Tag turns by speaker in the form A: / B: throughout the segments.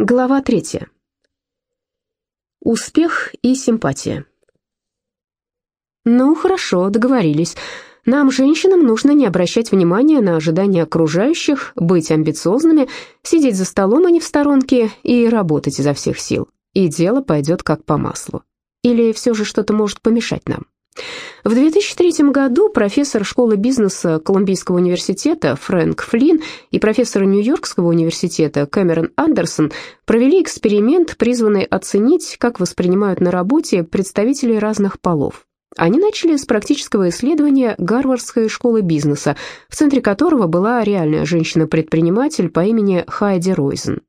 A: Глава третья. Успех и симпатия. Ну, хорошо, договорились. Нам, женщинам, нужно не обращать внимания на ожидания окружающих, быть амбициозными, сидеть за столом, а не в сторонке, и работать изо всех сил. И дело пойдет как по маслу. Или все же что-то может помешать нам? В 2003 году профессор школы бизнеса Колумбийского университета Фрэнк Флинн и профессор Нью-Йоркского университета Кэмерон Андерсон провели эксперимент, призванный оценить, как воспринимают на работе представители разных полов. Они начали с практического исследования Гарвардской школы бизнеса, в центре которого была реальная женщина-предприниматель по имени Хайди Ройзен.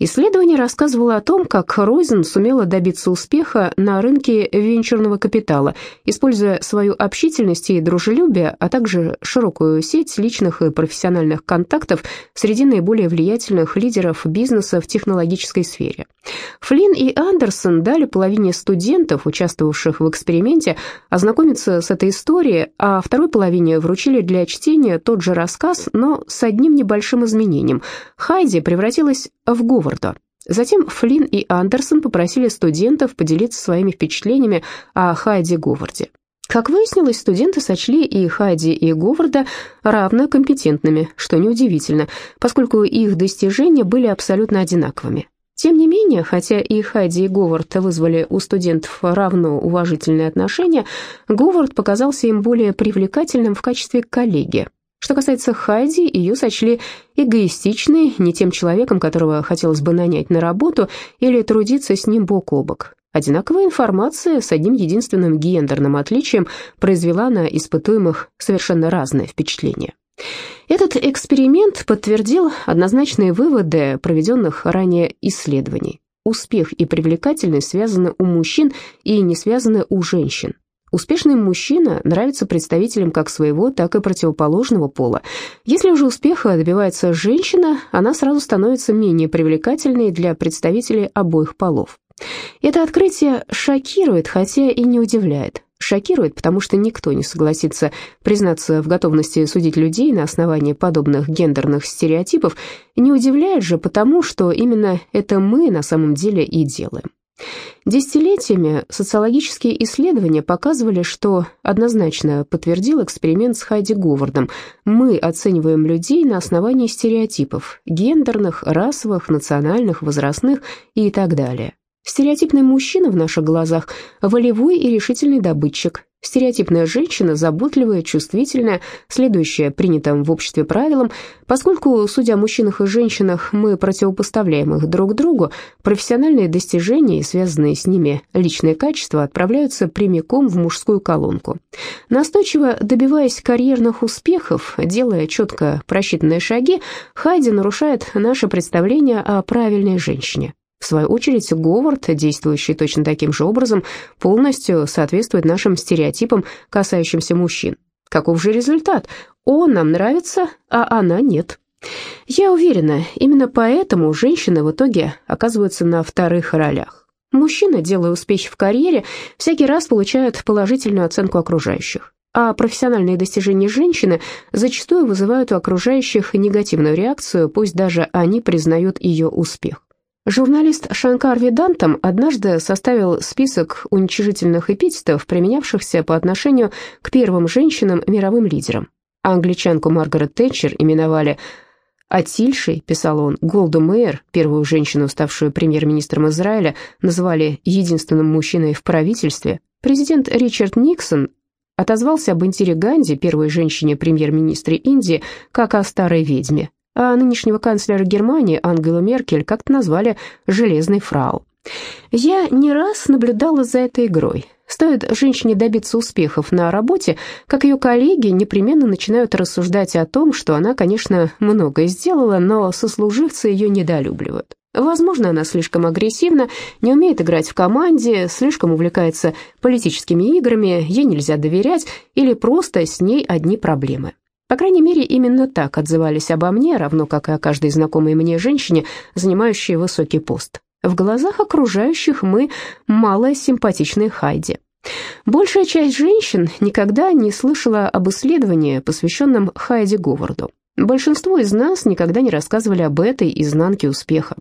A: Исследование рассказывало о том, как Ройзен сумела добиться успеха на рынке венчурного капитала, используя свою общительность и дружелюбие, а также широкую сеть личных и профессиональных контактов среди наиболее влиятельных лидеров бизнеса в технологической сфере. Флинн и Андерсон дали половине студентов, участвовавших в эксперименте, ознакомиться с этой историей, а второй половине вручили для чтения тот же рассказ, но с одним небольшим изменением. Хайди превратилась в Говарда. Затем Флинн и Андерсон попросили студентов поделиться своими впечатлениями о Хайди Говарде. Как выяснилось, студенты сочли и Хайди, и Говарда равно компетентными, что неудивительно, поскольку их достижения были абсолютно одинаковыми. Тем не менее, хотя и Хайди, и Говард вызвали у студентов равно уважительные отношения, Говард показался им более привлекательным в качестве коллеги. Что касается Хайди, ее сочли эгоистичной, не тем человеком, которого хотелось бы нанять на работу или трудиться с ним бок о бок. Одинаковая информация с одним единственным гендерным отличием произвела на испытуемых совершенно разное впечатление. Эксперимент подтвердил однозначные выводы проведенных ранее исследований. Успех и привлекательность связаны у мужчин и не связаны у женщин. Успешный мужчина нравится представителям как своего, так и противоположного пола. Если уже успеха добивается женщина, она сразу становится менее привлекательной для представителей обоих полов. Это открытие шокирует, хотя и не удивляет шокирует, потому что никто не согласится признаться в готовности судить людей на основании подобных гендерных стереотипов, не удивляет же потому, что именно это мы на самом деле и делаем. Десятилетиями социологические исследования показывали, что однозначно подтвердил эксперимент с Хайди Говардом. Мы оцениваем людей на основании стереотипов – гендерных, расовых, национальных, возрастных и так далее. Стереотипный мужчина в наших глазах – волевой и решительный добытчик. Стереотипная женщина – заботливая, чувствительная, следующая принятым в обществе правилам. Поскольку, судя о мужчинах и женщинах, мы противопоставляем их друг другу, профессиональные достижения и связанные с ними личные качества отправляются прямиком в мужскую колонку. Настойчиво добиваясь карьерных успехов, делая четко просчитанные шаги, Хайди нарушает наше представление о правильной женщине. В свою очередь, Говард, действующий точно таким же образом, полностью соответствует нашим стереотипам, касающимся мужчин. Каков же результат? Он нам нравится, а она нет. Я уверена, именно поэтому женщины в итоге оказываются на вторых ролях. Мужчины, делая успехи в карьере, всякий раз получают положительную оценку окружающих а профессиональные достижения женщины зачастую вызывают у окружающих негативную реакцию, пусть даже они признают ее успех. Журналист Шанкар Видантам однажды составил список уничижительных эпитетов, применявшихся по отношению к первым женщинам-мировым лидерам. Англичанку Маргарет Тэтчер именовали Атильшей, писал он, Голду Мэйр, первую женщину, ставшую премьер-министром Израиля, называли единственным мужчиной в правительстве. Президент Ричард Никсон отозвался об Индире Ганди, первой женщине-премьер-министре Индии, как о старой ведьме а нынешнего канцлера Германии Ангела Меркель как-то назвали «железной фрау». Я не раз наблюдала за этой игрой. Стоит женщине добиться успехов на работе, как ее коллеги непременно начинают рассуждать о том, что она, конечно, многое сделала, но сослуживцы ее недолюбливают. Возможно, она слишком агрессивна, не умеет играть в команде, слишком увлекается политическими играми, ей нельзя доверять или просто с ней одни проблемы. По крайней мере, именно так отзывались обо мне, равно как и о каждой знакомой мне женщине, занимающей высокий пост. В глазах окружающих мы малая симпатичная Хайди. Большая часть женщин никогда не слышала об исследовании, посвященном Хайди Говарду. Большинство из нас никогда не рассказывали об этой изнанке успеха.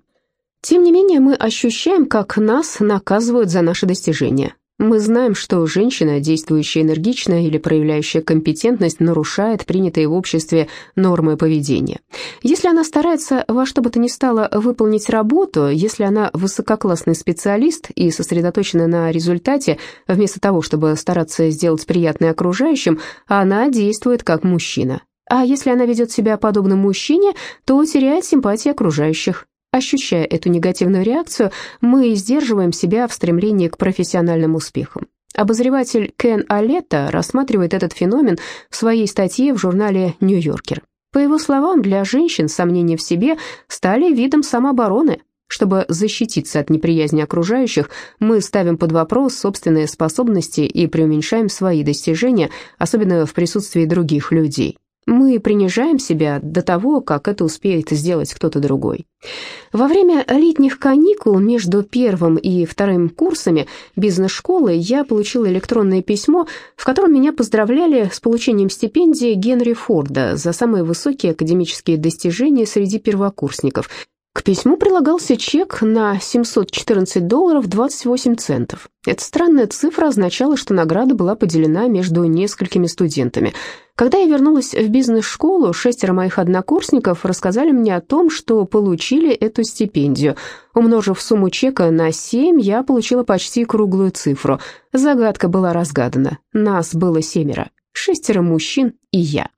A: Тем не менее, мы ощущаем, как нас наказывают за наши достижения. Мы знаем, что женщина, действующая энергично или проявляющая компетентность, нарушает принятые в обществе нормы поведения. Если она старается во что бы то ни стало выполнить работу, если она высококлассный специалист и сосредоточена на результате, вместо того, чтобы стараться сделать приятное окружающим, она действует как мужчина. А если она ведет себя подобно мужчине, то теряет симпатии окружающих. Ощущая эту негативную реакцию, мы сдерживаем себя в стремлении к профессиональным успехам. Обозреватель Кен Алетта рассматривает этот феномен в своей статье в журнале «Нью-Йоркер». По его словам, для женщин сомнения в себе стали видом самообороны. Чтобы защититься от неприязни окружающих, мы ставим под вопрос собственные способности и преуменьшаем свои достижения, особенно в присутствии других людей. Мы принижаем себя до того, как это успеет сделать кто-то другой. Во время летних каникул между первым и вторым курсами бизнес-школы я получила электронное письмо, в котором меня поздравляли с получением стипендии Генри Форда за самые высокие академические достижения среди первокурсников – к письму прилагался чек на 714 долларов 28 центов. Эта странная цифра означала, что награда была поделена между несколькими студентами. Когда я вернулась в бизнес-школу, шестеро моих однокурсников рассказали мне о том, что получили эту стипендию. Умножив сумму чека на 7, я получила почти круглую цифру. Загадка была разгадана. Нас было семеро. Шестеро мужчин и я.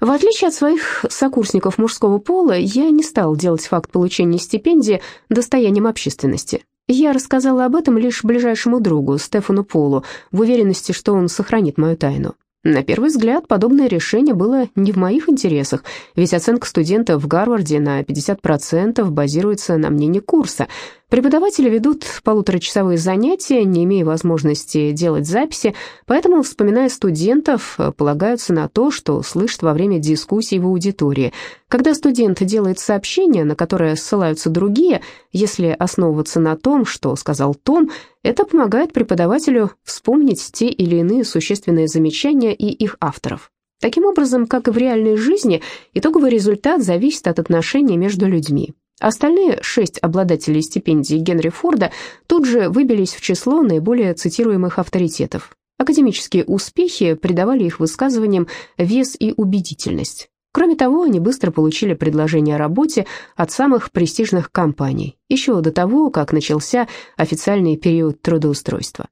A: В отличие от своих сокурсников мужского пола, я не стал делать факт получения стипендии достоянием общественности. Я рассказала об этом лишь ближайшему другу, Стефану Полу, в уверенности, что он сохранит мою тайну. На первый взгляд, подобное решение было не в моих интересах, ведь оценка студента в Гарварде на 50% базируется на мнении курса. Преподаватели ведут полуторачасовые занятия, не имея возможности делать записи, поэтому, вспоминая студентов, полагаются на то, что слышат во время дискуссий в аудитории. Когда студент делает сообщение, на которое ссылаются другие, если основываться на том, что сказал Том, это помогает преподавателю вспомнить те или иные существенные замечания и их авторов. Таким образом, как и в реальной жизни, итоговый результат зависит от отношений между людьми. Остальные шесть обладателей стипендии Генри Форда тут же выбились в число наиболее цитируемых авторитетов. Академические успехи придавали их высказываниям вес и убедительность. Кроме того, они быстро получили предложение о работе от самых престижных компаний, еще до того, как начался официальный период трудоустройства.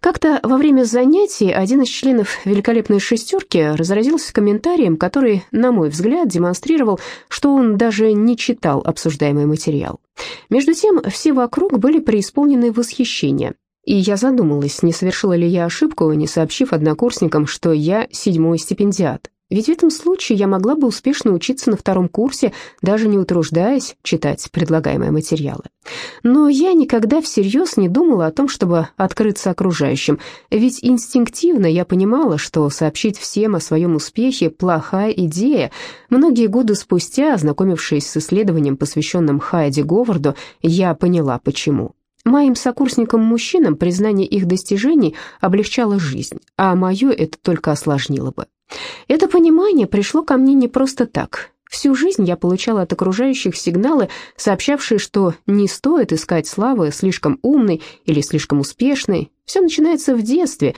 A: Как-то во время занятий один из членов великолепной шестерки разразился комментарием, который, на мой взгляд, демонстрировал, что он даже не читал обсуждаемый материал. Между тем, все вокруг были преисполнены восхищения, и я задумалась, не совершила ли я ошибку, не сообщив однокурсникам, что я седьмой стипендиат. Ведь в этом случае я могла бы успешно учиться на втором курсе, даже не утруждаясь читать предлагаемые материалы. Но я никогда всерьез не думала о том, чтобы открыться окружающим, ведь инстинктивно я понимала, что сообщить всем о своем успехе – плохая идея. Многие годы спустя, ознакомившись с исследованием, посвященным Хайди Говарду, я поняла, почему. Моим сокурсникам-мужчинам признание их достижений облегчало жизнь, а мою это только осложнило бы. Это понимание пришло ко мне не просто так. Всю жизнь я получала от окружающих сигналы, сообщавшие, что не стоит искать славы слишком умной или слишком успешной. Все начинается в детстве.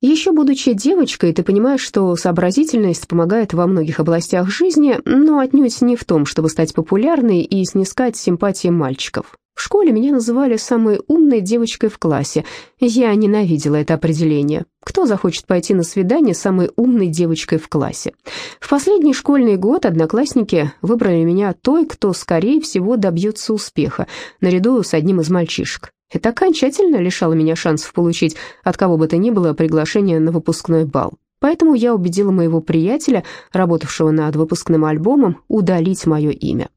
A: Еще будучи девочкой, ты понимаешь, что сообразительность помогает во многих областях жизни, но отнюдь не в том, чтобы стать популярной и снискать симпатии мальчиков. В школе меня называли самой умной девочкой в классе. Я ненавидела это определение. Кто захочет пойти на свидание с самой умной девочкой в классе? В последний школьный год одноклассники выбрали меня той, кто, скорее всего, добьется успеха, наряду с одним из мальчишек. Это окончательно лишало меня шансов получить от кого бы то ни было приглашение на выпускной бал. Поэтому я убедила моего приятеля, работавшего над выпускным альбомом, удалить мое имя.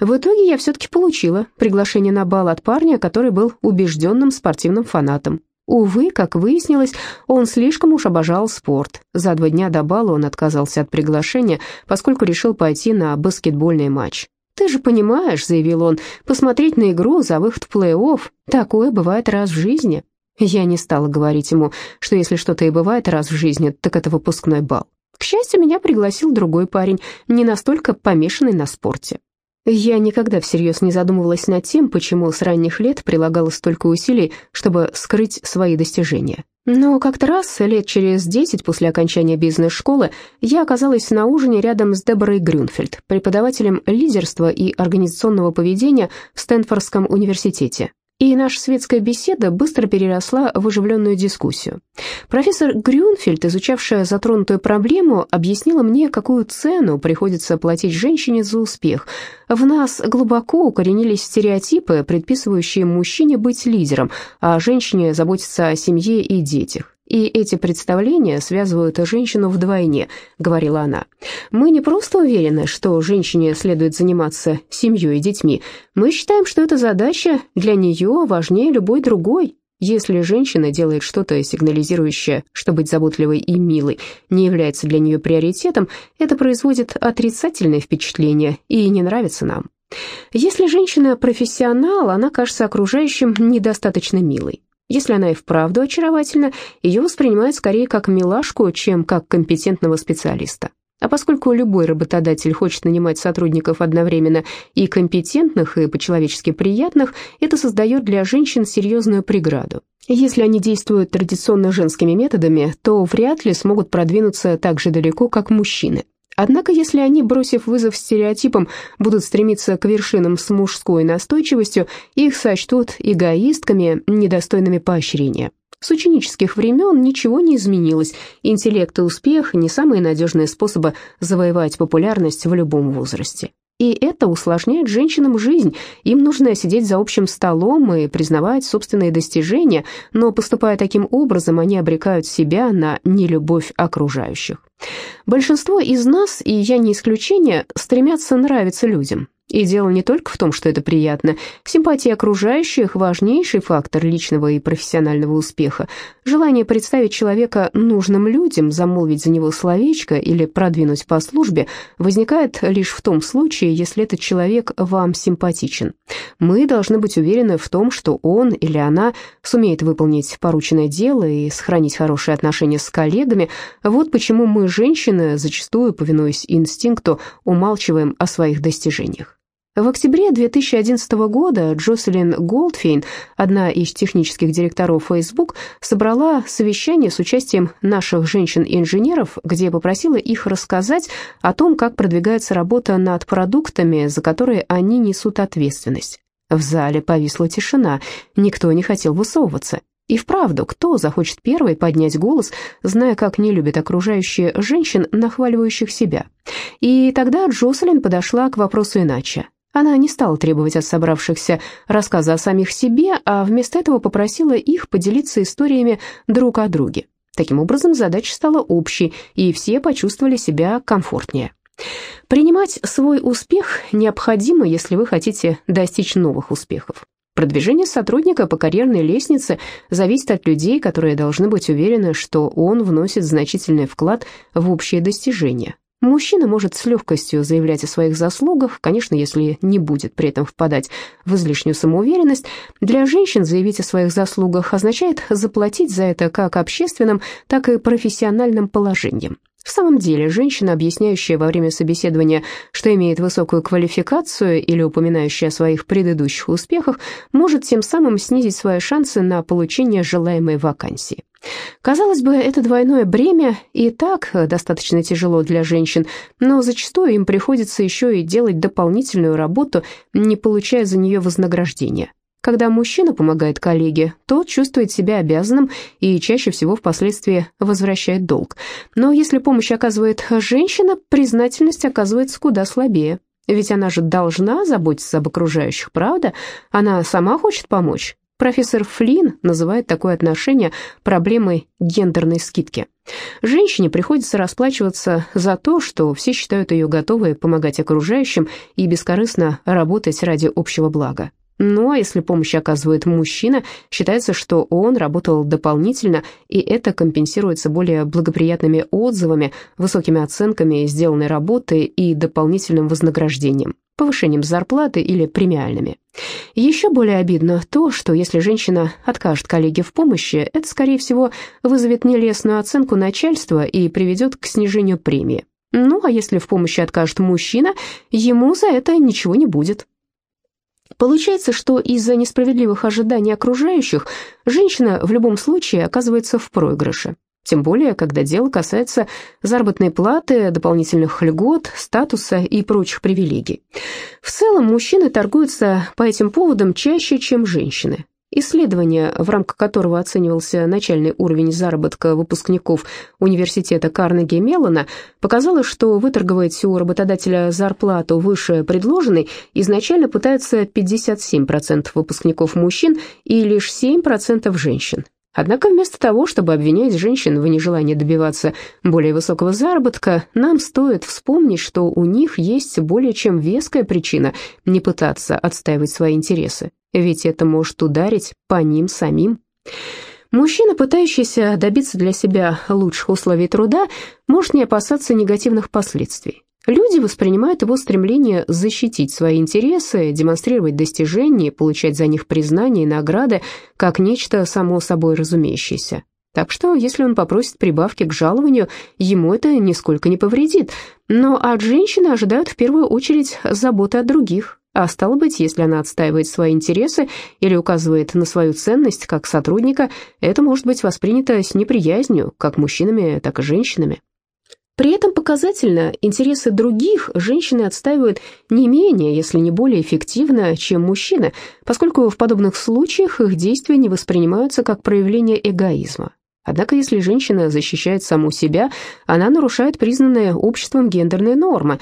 A: В итоге я все-таки получила приглашение на бал от парня, который был убежденным спортивным фанатом. Увы, как выяснилось, он слишком уж обожал спорт. За два дня до бала он отказался от приглашения, поскольку решил пойти на баскетбольный матч. «Ты же понимаешь», — заявил он, — «посмотреть на игру за выход в плей-офф, такое бывает раз в жизни». Я не стала говорить ему, что если что-то и бывает раз в жизни, так это выпускной бал. К счастью, меня пригласил другой парень, не настолько помешанный на спорте. Я никогда всерьез не задумывалась над тем, почему с ранних лет прилагала столько усилий, чтобы скрыть свои достижения. Но как-то раз, лет через десять после окончания бизнес-школы, я оказалась на ужине рядом с Деборой Грюнфельд, преподавателем лидерства и организационного поведения в Стэнфордском университете. И наша светская беседа быстро переросла в оживленную дискуссию. Профессор Грюнфельд, изучавшая затронутую проблему, объяснила мне, какую цену приходится платить женщине за успех. В нас глубоко укоренились стереотипы, предписывающие мужчине быть лидером, а женщине заботиться о семье и детях. И эти представления связывают женщину вдвойне, говорила она. Мы не просто уверены, что женщине следует заниматься семьей и детьми. Мы считаем, что эта задача для нее важнее любой другой. Если женщина делает что-то сигнализирующее, что быть заботливой и милой не является для нее приоритетом, это производит отрицательное впечатление и не нравится нам. Если женщина профессионал, она кажется окружающим недостаточно милой. Если она и вправду очаровательна, ее воспринимают скорее как милашку, чем как компетентного специалиста. А поскольку любой работодатель хочет нанимать сотрудников одновременно и компетентных, и по-человечески приятных, это создает для женщин серьезную преграду. Если они действуют традиционно женскими методами, то вряд ли смогут продвинуться так же далеко, как мужчины. Однако, если они, бросив вызов стереотипам, будут стремиться к вершинам с мужской настойчивостью, их сочтут эгоистками, недостойными поощрения. С ученических времен ничего не изменилось. Интеллект и успех – не самые надежные способы завоевать популярность в любом возрасте. И это усложняет женщинам жизнь. Им нужно сидеть за общим столом и признавать собственные достижения, но поступая таким образом, они обрекают себя на нелюбовь окружающих. Большинство из нас, и я не исключение, стремятся нравиться людям. И дело не только в том, что это приятно. Симпатия окружающих – важнейший фактор личного и профессионального успеха. Желание представить человека нужным людям, замолвить за него словечко или продвинуть по службе возникает лишь в том случае, если этот человек вам симпатичен. Мы должны быть уверены в том, что он или она сумеет выполнить порученное дело и сохранить хорошие отношения с коллегами. Вот почему мы, женщины, зачастую, повинуясь инстинкту, умалчиваем о своих достижениях. В октябре 2011 года Джоселин Голдфейн, одна из технических директоров Facebook, собрала совещание с участием наших женщин-инженеров, где попросила их рассказать о том, как продвигается работа над продуктами, за которые они несут ответственность. В зале повисла тишина, никто не хотел высовываться. И вправду, кто захочет первой поднять голос, зная, как не любят окружающие женщин, нахваливающих себя? И тогда Джоселин подошла к вопросу иначе. Она не стала требовать от собравшихся рассказа о самих себе, а вместо этого попросила их поделиться историями друг о друге. Таким образом, задача стала общей, и все почувствовали себя комфортнее. Принимать свой успех необходимо, если вы хотите достичь новых успехов. Продвижение сотрудника по карьерной лестнице зависит от людей, которые должны быть уверены, что он вносит значительный вклад в общее достижение, Мужчина может с легкостью заявлять о своих заслугах, конечно, если не будет при этом впадать в излишнюю самоуверенность. Для женщин заявить о своих заслугах означает заплатить за это как общественным, так и профессиональным положением. В самом деле, женщина, объясняющая во время собеседования, что имеет высокую квалификацию или упоминающая о своих предыдущих успехах, может тем самым снизить свои шансы на получение желаемой вакансии. Казалось бы, это двойное бремя и так достаточно тяжело для женщин, но зачастую им приходится еще и делать дополнительную работу, не получая за нее вознаграждения. Когда мужчина помогает коллеге, тот чувствует себя обязанным и чаще всего впоследствии возвращает долг. Но если помощь оказывает женщина, признательность оказывается куда слабее. Ведь она же должна заботиться об окружающих, правда? Она сама хочет помочь. Профессор Флинн называет такое отношение проблемой гендерной скидки. Женщине приходится расплачиваться за то, что все считают ее готовой помогать окружающим и бескорыстно работать ради общего блага. Ну а если помощь оказывает мужчина, считается, что он работал дополнительно, и это компенсируется более благоприятными отзывами, высокими оценками сделанной работы и дополнительным вознаграждением, повышением зарплаты или премиальными. Еще более обидно то, что если женщина откажет коллеге в помощи, это, скорее всего, вызовет нелестную оценку начальства и приведет к снижению премии. Ну, а если в помощи откажет мужчина, ему за это ничего не будет. Получается, что из-за несправедливых ожиданий окружающих женщина в любом случае оказывается в проигрыше. Тем более, когда дело касается заработной платы, дополнительных льгот, статуса и прочих привилегий. В целом, мужчины торгуются по этим поводам чаще, чем женщины. Исследование, в рамках которого оценивался начальный уровень заработка выпускников университета Карнеги Меллона, показало, что выторговать у работодателя зарплату выше предложенной изначально пытаются 57% выпускников мужчин и лишь 7% женщин. Однако вместо того, чтобы обвинять женщин в нежелании добиваться более высокого заработка, нам стоит вспомнить, что у них есть более чем веская причина не пытаться отстаивать свои интересы, ведь это может ударить по ним самим. Мужчина, пытающийся добиться для себя лучших условий труда, может не опасаться негативных последствий. Люди воспринимают его стремление защитить свои интересы, демонстрировать достижения, получать за них признание и награды, как нечто само собой разумеющееся. Так что, если он попросит прибавки к жалованию, ему это нисколько не повредит. Но от женщины ожидают в первую очередь заботы о других. А стало быть, если она отстаивает свои интересы или указывает на свою ценность как сотрудника, это может быть воспринято с неприязнью как мужчинами, так и женщинами. При этом показательно, интересы других женщины отстаивают не менее, если не более эффективно, чем мужчины, поскольку в подобных случаях их действия не воспринимаются как проявление эгоизма. Однако если женщина защищает саму себя, она нарушает признанные обществом гендерные нормы,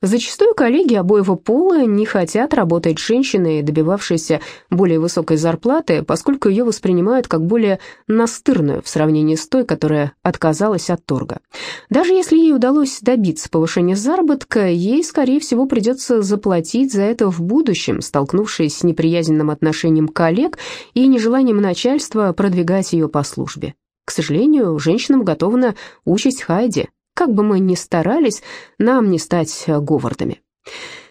A: Зачастую коллеги обоего пола не хотят работать с женщиной, добивавшейся более высокой зарплаты, поскольку ее воспринимают как более настырную в сравнении с той, которая отказалась от торга. Даже если ей удалось добиться повышения заработка, ей, скорее всего, придется заплатить за это в будущем, столкнувшись с неприязненным отношением коллег и нежеланием начальства продвигать ее по службе. К сожалению, женщинам готова участь Хайди, как бы мы ни старались, нам не стать Говардами.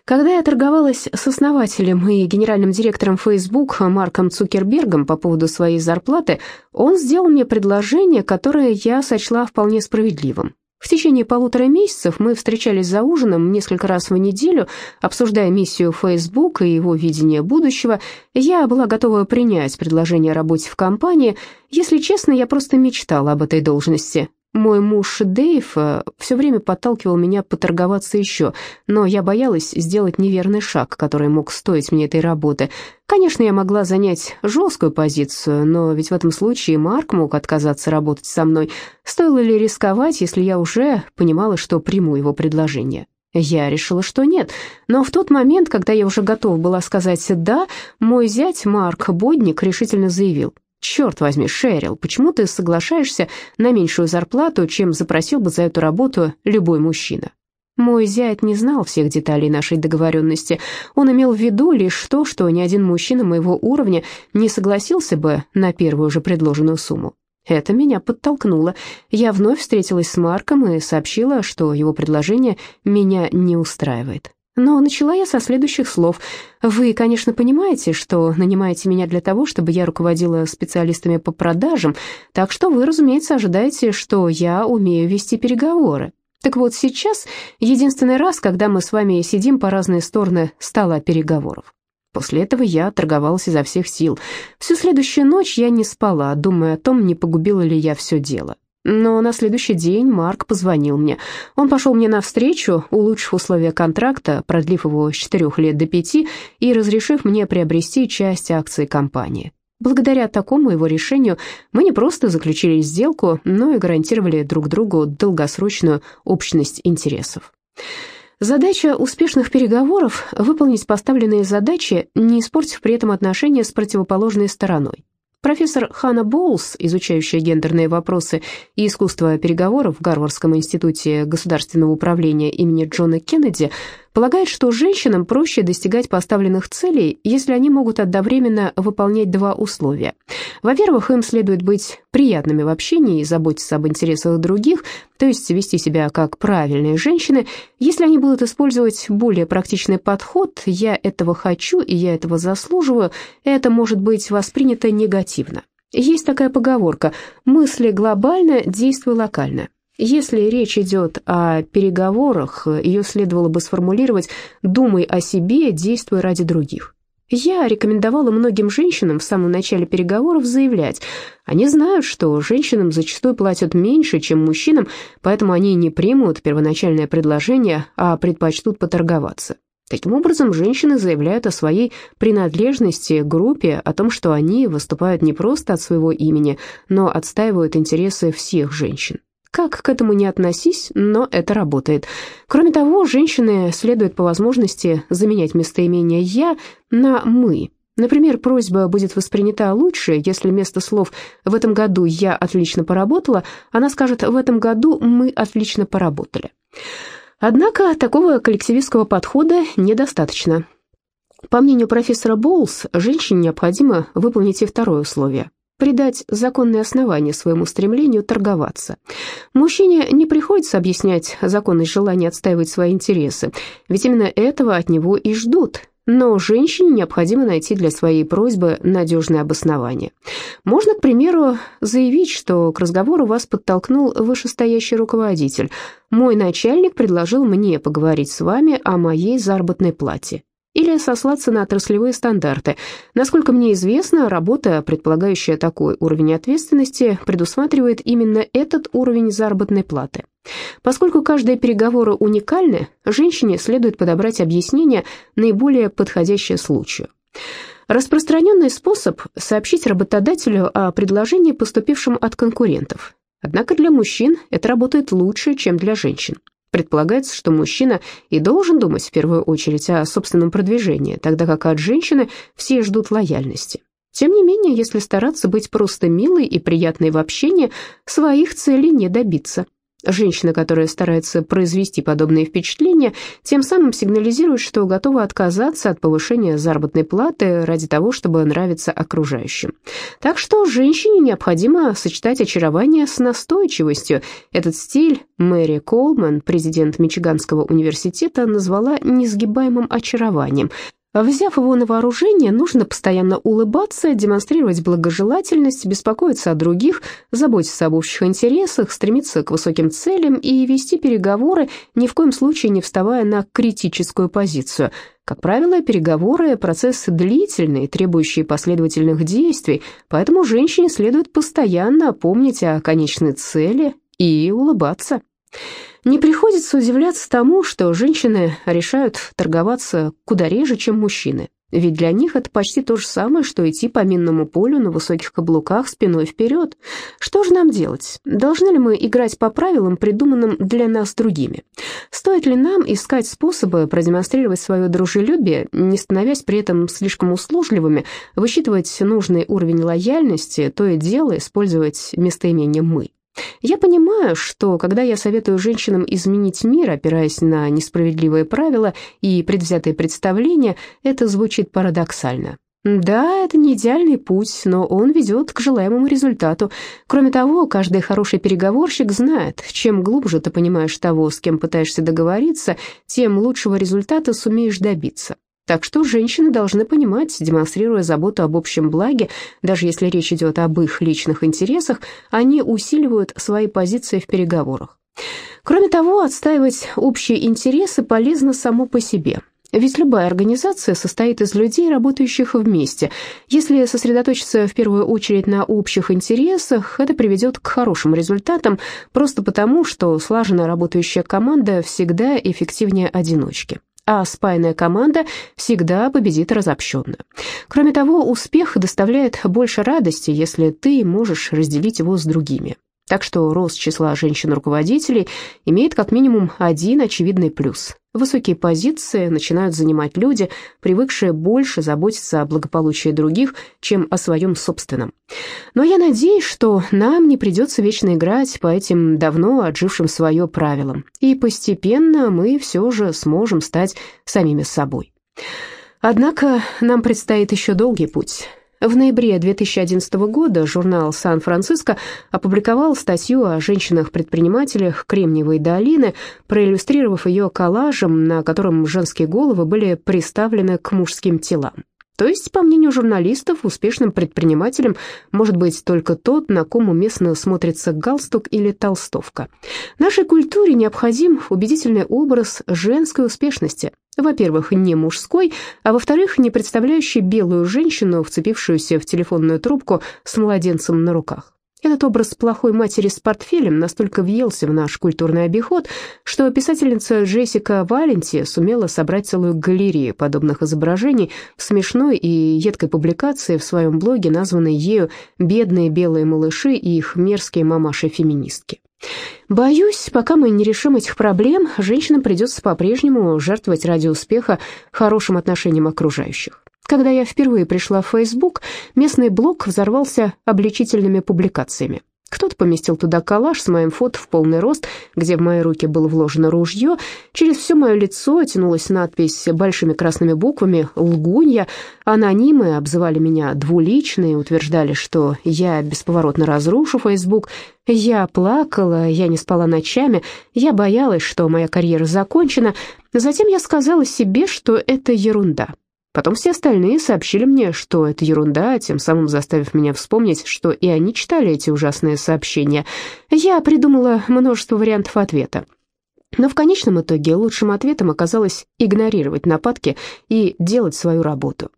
A: Когда я торговалась с основателем и генеральным директором Facebook Марком Цукербергом по поводу своей зарплаты, он сделал мне предложение, которое я сочла вполне справедливым. В течение полутора месяцев мы встречались за ужином несколько раз в неделю, обсуждая миссию Facebook и его видение будущего. Я была готова принять предложение о работе в компании. Если честно, я просто мечтала об этой должности. Мой муж Дэйв э, все время подталкивал меня поторговаться еще, но я боялась сделать неверный шаг, который мог стоить мне этой работы. Конечно, я могла занять жесткую позицию, но ведь в этом случае Марк мог отказаться работать со мной. Стоило ли рисковать, если я уже понимала, что приму его предложение? Я решила, что нет, но в тот момент, когда я уже готова была сказать «да», мой зять Марк Бодник решительно заявил – «Черт возьми, Шерил, почему ты соглашаешься на меньшую зарплату, чем запросил бы за эту работу любой мужчина?» Мой зять не знал всех деталей нашей договоренности. Он имел в виду лишь то, что ни один мужчина моего уровня не согласился бы на первую же предложенную сумму. Это меня подтолкнуло. Я вновь встретилась с Марком и сообщила, что его предложение меня не устраивает. Но начала я со следующих слов. «Вы, конечно, понимаете, что нанимаете меня для того, чтобы я руководила специалистами по продажам, так что вы, разумеется, ожидаете, что я умею вести переговоры. Так вот, сейчас единственный раз, когда мы с вами сидим по разные стороны стола переговоров. После этого я торговалась изо всех сил. Всю следующую ночь я не спала, думая о том, не погубила ли я все дело. Но на следующий день Марк позвонил мне. Он пошел мне навстречу, улучшив условия контракта, продлив его с четырех лет до пяти и разрешив мне приобрести часть акций компании. Благодаря такому его решению мы не просто заключили сделку, но и гарантировали друг другу долгосрочную общность интересов. Задача успешных переговоров – выполнить поставленные задачи, не испортив при этом отношения с противоположной стороной. Профессор Ханна Боулс, изучающая гендерные вопросы и искусство переговоров в Гарвардском институте государственного управления имени Джона Кеннеди, полагает, что женщинам проще достигать поставленных целей, если они могут одновременно выполнять два условия. Во-первых, им следует быть приятными в общении и заботиться об интересах других, то есть вести себя как правильные женщины. Если они будут использовать более практичный подход «я этого хочу и я этого заслуживаю», это может быть воспринято негативно. Есть такая поговорка «мысли глобально, действуй локально». Если речь идет о переговорах, ее следовало бы сформулировать «думай о себе, действуй ради других». Я рекомендовала многим женщинам в самом начале переговоров заявлять, они знают, что женщинам зачастую платят меньше, чем мужчинам, поэтому они не примут первоначальное предложение, а предпочтут поторговаться. Таким образом, женщины заявляют о своей принадлежности к группе, о том, что они выступают не просто от своего имени, но отстаивают интересы всех женщин. Как к этому не относись, но это работает. Кроме того, женщины следует по возможности заменять местоимение «я» на «мы». Например, просьба будет воспринята лучше, если вместо слов «в этом году я отлично поработала», она скажет «в этом году мы отлично поработали». Однако такого коллективистского подхода недостаточно. По мнению профессора Боулс, женщине необходимо выполнить и второе условие придать законные основания своему стремлению торговаться. Мужчине не приходится объяснять законность желания отстаивать свои интересы, ведь именно этого от него и ждут. Но женщине необходимо найти для своей просьбы надежное обоснование. Можно, к примеру, заявить, что к разговору вас подтолкнул вышестоящий руководитель. «Мой начальник предложил мне поговорить с вами о моей заработной плате или сослаться на отраслевые стандарты. Насколько мне известно, работа, предполагающая такой уровень ответственности, предусматривает именно этот уровень заработной платы. Поскольку каждые переговоры уникальны, женщине следует подобрать объяснение, наиболее подходящее случаю. Распространенный способ – сообщить работодателю о предложении, поступившем от конкурентов. Однако для мужчин это работает лучше, чем для женщин. Предполагается, что мужчина и должен думать в первую очередь о собственном продвижении, тогда как от женщины все ждут лояльности. Тем не менее, если стараться быть просто милой и приятной в общении, своих целей не добиться. Женщина, которая старается произвести подобные впечатления, тем самым сигнализирует, что готова отказаться от повышения заработной платы ради того, чтобы нравиться окружающим. Так что женщине необходимо сочетать очарование с настойчивостью. Этот стиль Мэри Колман, президент Мичиганского университета, назвала «несгибаемым очарованием», Взяв его на вооружение, нужно постоянно улыбаться, демонстрировать благожелательность, беспокоиться о других, заботиться об общих интересах, стремиться к высоким целям и вести переговоры, ни в коем случае не вставая на критическую позицию. Как правило, переговоры – процесс длительный, требующий последовательных действий, поэтому женщине следует постоянно помнить о конечной цели и улыбаться. Не приходится удивляться тому, что женщины решают торговаться куда реже, чем мужчины. Ведь для них это почти то же самое, что идти по минному полю на высоких каблуках спиной вперед. Что же нам делать? Должны ли мы играть по правилам, придуманным для нас другими? Стоит ли нам искать способы продемонстрировать свое дружелюбие, не становясь при этом слишком услужливыми, высчитывать нужный уровень лояльности, то и дело использовать местоимение «мы»? Я понимаю, что когда я советую женщинам изменить мир, опираясь на несправедливые правила и предвзятые представления, это звучит парадоксально. Да, это не идеальный путь, но он ведет к желаемому результату. Кроме того, каждый хороший переговорщик знает, чем глубже ты понимаешь того, с кем пытаешься договориться, тем лучшего результата сумеешь добиться. Так что женщины должны понимать, демонстрируя заботу об общем благе, даже если речь идет об их личных интересах, они усиливают свои позиции в переговорах. Кроме того, отстаивать общие интересы полезно само по себе. Ведь любая организация состоит из людей, работающих вместе. Если сосредоточиться в первую очередь на общих интересах, это приведет к хорошим результатам, просто потому, что слаженно работающая команда всегда эффективнее одиночки а спаянная команда всегда победит разобщенную. Кроме того, успех доставляет больше радости, если ты можешь разделить его с другими. Так что рост числа женщин-руководителей имеет как минимум один очевидный плюс. Высокие позиции начинают занимать люди, привыкшие больше заботиться о благополучии других, чем о своем собственном. Но я надеюсь, что нам не придется вечно играть по этим давно отжившим свое правилам, и постепенно мы все же сможем стать самими собой. Однако нам предстоит еще долгий путь. В ноябре 2011 года журнал «Сан-Франциско» опубликовал статью о женщинах-предпринимателях Кремниевой долины, проиллюстрировав ее коллажем, на котором женские головы были приставлены к мужским телам. То есть, по мнению журналистов, успешным предпринимателем может быть только тот, на ком уместно смотрится галстук или толстовка. Нашей культуре необходим убедительный образ женской успешности. Во-первых, не мужской, а во-вторых, не представляющий белую женщину, вцепившуюся в телефонную трубку с младенцем на руках. Этот образ плохой матери с портфелем настолько въелся в наш культурный обиход, что писательница Джессика Валенти сумела собрать целую галерею подобных изображений в смешной и едкой публикации в своем блоге, названной ею «Бедные белые малыши и их мерзкие мамаши-феминистки». Боюсь, пока мы не решим этих проблем, женщинам придется по-прежнему жертвовать ради успеха хорошим отношением окружающих. Когда я впервые пришла в Facebook, местный блог взорвался обличительными публикациями. Кто-то поместил туда коллаж с моим фото в полный рост, где в мои руки было вложено ружье. Через все мое лицо тянулась надпись большими красными буквами «Лгунья». Анонимы обзывали меня двуличной, утверждали, что я бесповоротно разрушу Facebook. Я плакала, я не спала ночами, я боялась, что моя карьера закончена. Затем я сказала себе, что это ерунда. Потом все остальные сообщили мне, что это ерунда, тем самым заставив меня вспомнить, что и они читали эти ужасные сообщения. Я придумала множество вариантов ответа. Но в конечном итоге лучшим ответом оказалось игнорировать нападки и делать свою работу.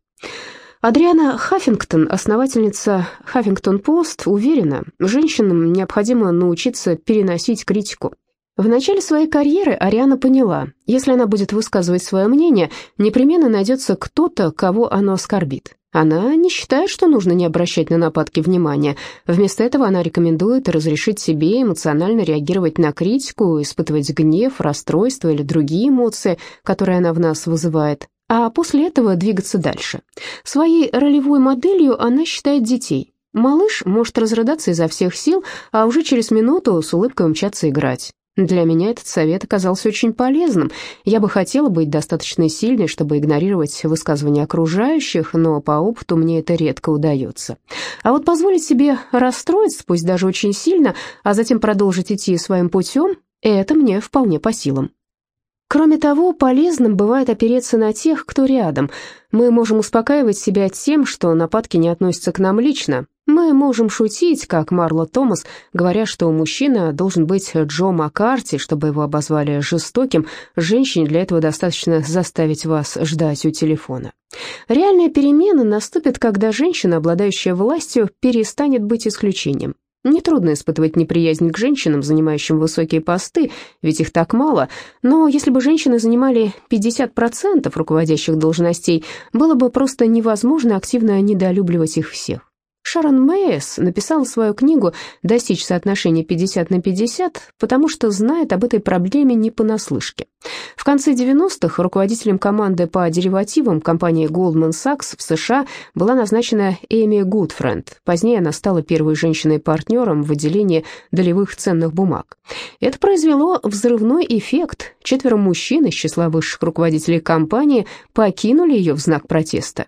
A: Адриана Хаффингтон, основательница Хаффингтон Пост, уверена, женщинам необходимо научиться переносить критику. В начале своей карьеры Ариана поняла, если она будет высказывать свое мнение, непременно найдется кто-то, кого оно оскорбит. Она не считает, что нужно не обращать на нападки внимания. Вместо этого она рекомендует разрешить себе эмоционально реагировать на критику, испытывать гнев, расстройство или другие эмоции, которые она в нас вызывает, а после этого двигаться дальше. Своей ролевой моделью она считает детей. Малыш может разрыдаться изо всех сил, а уже через минуту с улыбкой умчаться играть. Для меня этот совет оказался очень полезным. Я бы хотела быть достаточно сильной, чтобы игнорировать высказывания окружающих, но по опыту мне это редко удается. А вот позволить себе расстроиться, пусть даже очень сильно, а затем продолжить идти своим путем, это мне вполне по силам. Кроме того, полезным бывает опереться на тех, кто рядом. Мы можем успокаивать себя тем, что нападки не относятся к нам лично, мы можем шутить, как Марло Томас, говоря, что мужчина должен быть Джо Маккарти, чтобы его обозвали жестоким, женщине для этого достаточно заставить вас ждать у телефона. Реальная перемена наступит, когда женщина, обладающая властью, перестанет быть исключением. Нетрудно испытывать неприязнь к женщинам, занимающим высокие посты, ведь их так мало, но если бы женщины занимали 50% руководящих должностей, было бы просто невозможно активно недолюбливать их всех. Шарон Мэйс написала свою книгу «Достичь соотношения 50 на 50», потому что знает об этой проблеме не понаслышке. В конце 90-х руководителем команды по деривативам компании Goldman Sachs в США была назначена Эми Гудфренд. Позднее она стала первой женщиной-партнером в отделении долевых ценных бумаг. Это произвело взрывной эффект. Четверо мужчин из числа высших руководителей компании покинули ее в знак протеста.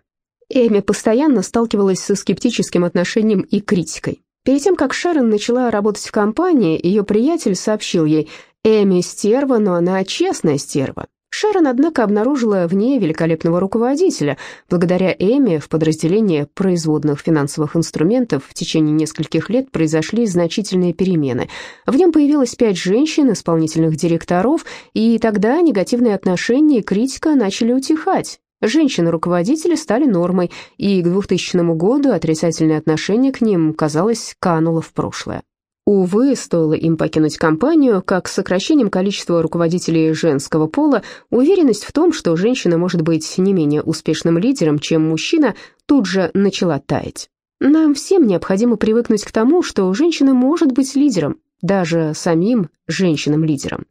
A: Эми постоянно сталкивалась со скептическим отношением и критикой. Перед тем, как Шерон начала работать в компании, ее приятель сообщил ей, «Эми стерва, но она честная стерва». Шерон, однако, обнаружила в ней великолепного руководителя. Благодаря Эми в подразделении производных финансовых инструментов в течение нескольких лет произошли значительные перемены. В нем появилось пять женщин, исполнительных директоров, и тогда негативные отношения и критика начали утихать. Женщины-руководители стали нормой, и к 2000 году отрицательное отношение к ним, казалось, кануло в прошлое. Увы, стоило им покинуть компанию, как с сокращением количества руководителей женского пола, уверенность в том, что женщина может быть не менее успешным лидером, чем мужчина, тут же начала таять. Нам всем необходимо привыкнуть к тому, что женщина может быть лидером, даже самим женщинам-лидером.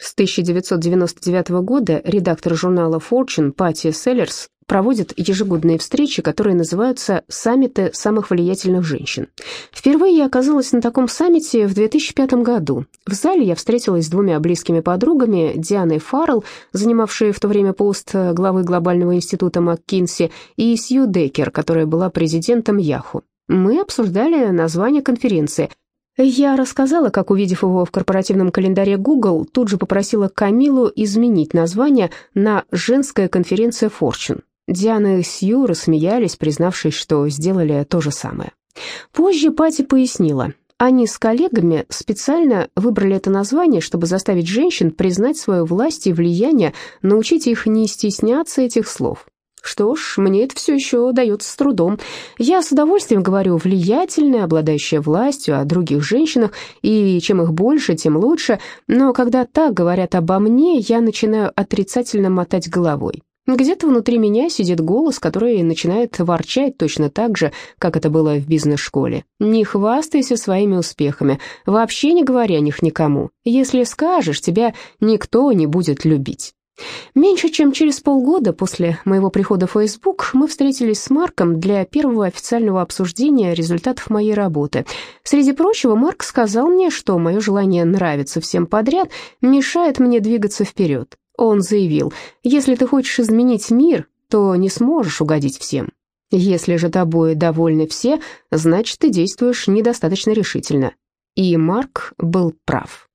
A: С 1999 года редактор журнала Fortune Пати Селлерс проводит ежегодные встречи, которые называются «Саммиты самых влиятельных женщин». Впервые я оказалась на таком саммите в 2005 году. В зале я встретилась с двумя близкими подругами, Дианой Фаррелл, занимавшей в то время пост главы глобального института МакКинси, и Сью Деккер, которая была президентом Яху. Мы обсуждали название конференции я рассказала, как, увидев его в корпоративном календаре Google, тут же попросила Камилу изменить название на «Женская конференция Fortune». Диана и Сью рассмеялись, признавшись, что сделали то же самое. Позже Пати пояснила, они с коллегами специально выбрали это название, чтобы заставить женщин признать свою власть и влияние, научить их не стесняться этих слов. Что ж, мне это все еще дается с трудом. Я с удовольствием говорю влиятельная, обладающая властью о других женщинах, и чем их больше, тем лучше, но когда так говорят обо мне, я начинаю отрицательно мотать головой. Где-то внутри меня сидит голос, который начинает ворчать точно так же, как это было в бизнес-школе. Не хвастайся своими успехами, вообще не говоря о них никому. Если скажешь, тебя никто не будет любить. Меньше чем через полгода после моего прихода в Facebook мы встретились с Марком для первого официального обсуждения результатов моей работы. Среди прочего, Марк сказал мне, что мое желание нравиться всем подряд мешает мне двигаться вперед. Он заявил, если ты хочешь изменить мир, то не сможешь угодить всем. Если же тобой довольны все, значит, ты действуешь недостаточно решительно. И Марк был прав.